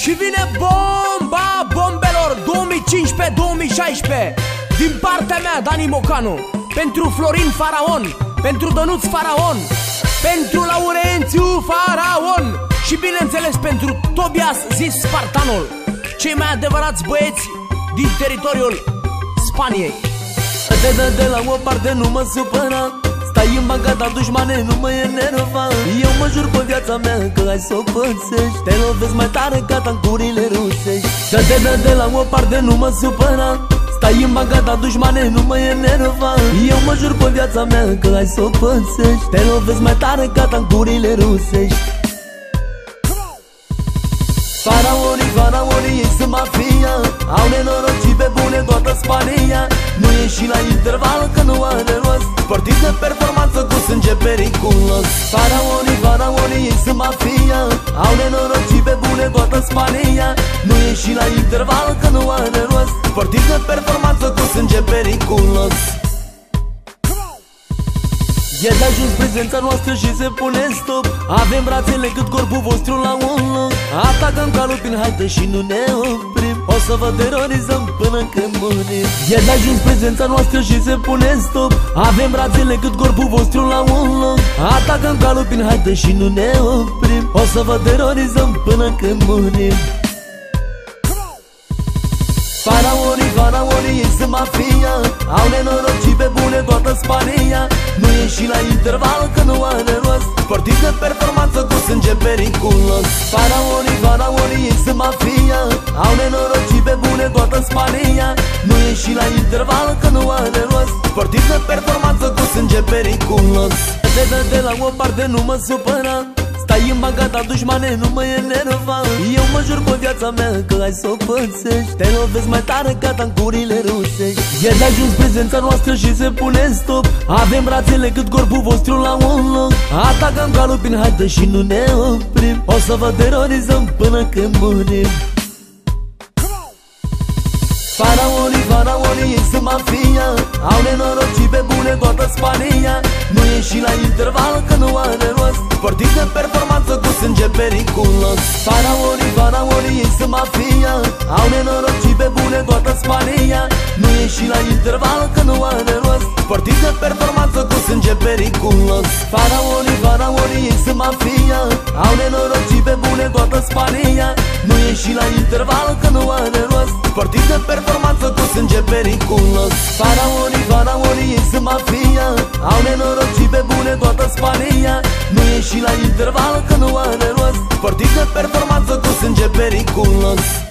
Și vine bomba bombelor 2015-2016 Din partea mea, Dani Mocanu Pentru Florin Faraon Pentru Dănuț Faraon Pentru Laurențiu Faraon Și bineînțeles pentru Tobias zis Spartanul. Cei mai adevărați băieți din teritoriul Spaniei. Te dă de la o parte, nu mă supăra Stai în banca ta dușmane, nu mă enerva Eu mă jur pe viața mea că ai să o pățești. Te lovesc mai tare ca tancurile rusești. Să te dă de la o parte, nu mă supăra. Stai în banca ta dușmane, nu mă enerva Eu mă jur pe viața mea că ai să o pățești. Te lovesc mai tare ca tancurile rusești. Faraonii, faraonii, ei sunt mafia. Au nenorocit pe bune toată Spania. Nu ieși la interval că nu are rost Sportiv de performanță cu sânge periculos. Faraonii, faraonii, ei sunt mafia. Au nenorocit pe bune toată Spania. Nu ieși la interval că nu are rost. Sportiv de performanță cu sânge periculos E de ajuns prezența noastră și se pune stop. Avem brațele cât corpul vostru la un loc Atacăm calul prin haide și nu ne oprim. O să vă terorizăm până când murim. E de ajuns prezența noastră și se pune stop. Avem brațele cât corpul vostru la un loc Atacăm calul prin haide și nu ne oprim. O să vă terorizăm până când murim. Faraonii, faraonii, ei sunt mafia. Au nenorocit pe bune toată Spania Nu ieși la interval că nu are rost. Sportiv de performanță cu sânge periculos. Faraonii, faraonii, ei sunt mafia. Au nenorocit pe bune toată Spania. Nu ieși la interval că nu are rost. Sportiv de performanță cu sânge periculos. Te dă de la o parte, nu mă supăra. Stai în banca ta dușmane, nu mă enerva viața mea că ai să o pățești. Te lovesc mai tare ca tancurile rusești. E de ajuns prezența noastră și se pune stop. Avem brațele cât corpul vostru la un loc. Atacăm calul prin haidă și nu ne oprim. O să vă terorizăm până când murim. Faraonii, faraonii, ei sunt mafia. Au nenorocit pe bune toată Spania. Nu ieși la interval că nu are rost. Sportiv de performanță cu sânge periculos. Faraonii, faraonii, ei sunt mafia Au nenorocit pe bune toată Spania. Nu ieși la interval că nu are rost. Sportiv de performanță cu sânge periculos. Faraonii, faraonii, ei sunt mafia Au nenorocit pe bune toată Spania. Nu ieși la interval că nu are rost. Sportiv de performanță cu sânge periculos. Faraonii, faraonii, ei sunt mafia Au nenorocit pe bune toată Spania. Nu ieși la interval că nu are rost Sportiv de performanță cu sânge periculos